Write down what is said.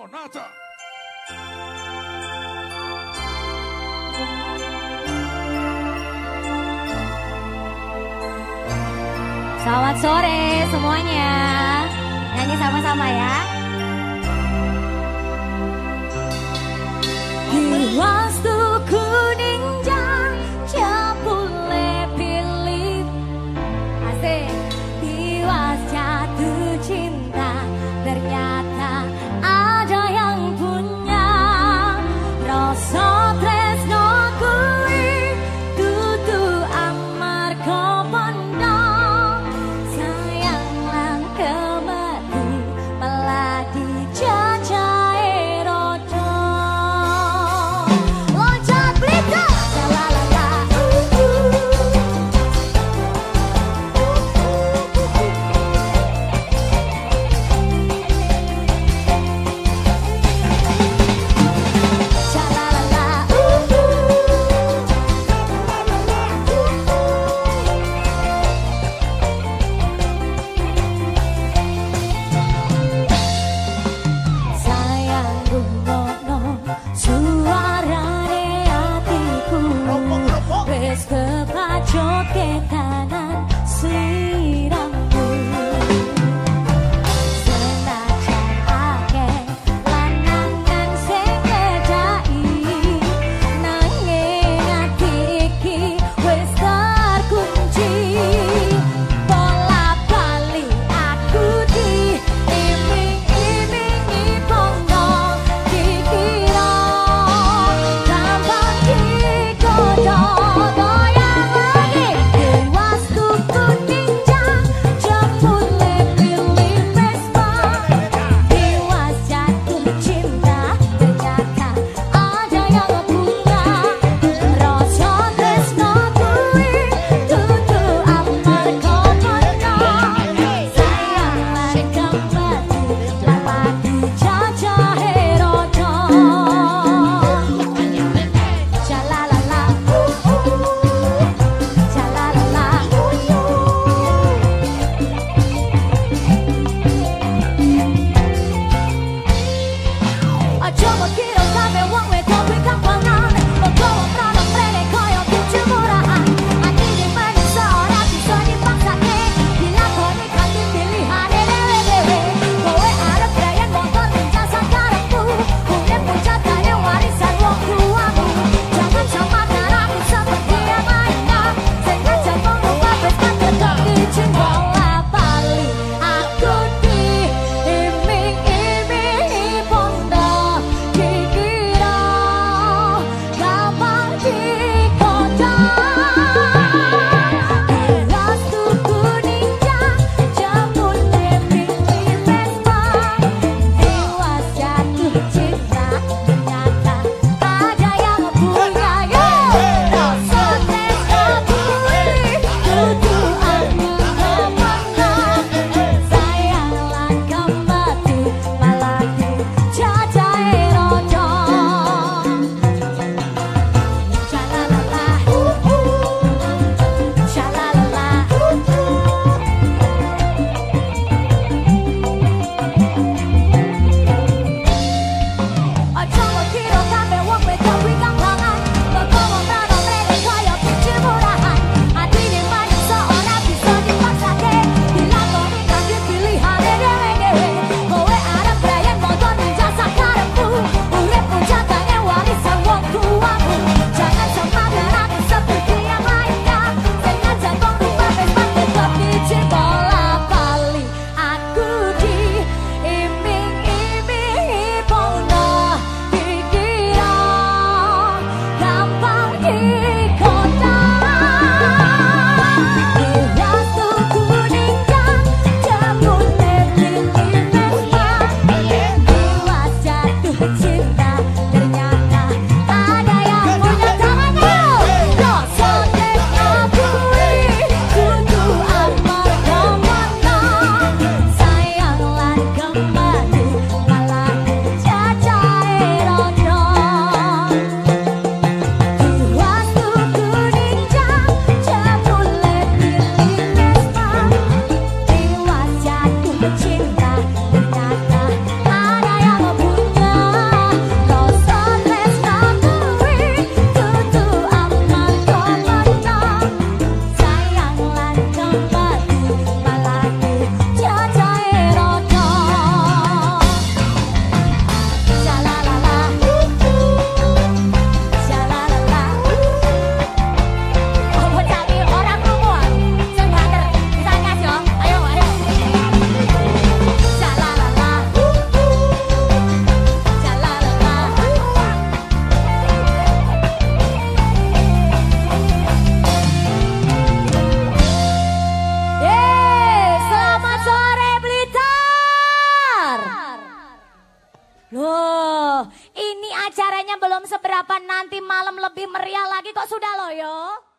Sonata. Selamat sore semuanya. Nyanyi sama-sama ya. He lost the persiapan nanti malam lebih meriah lagi kok sudah loh yo.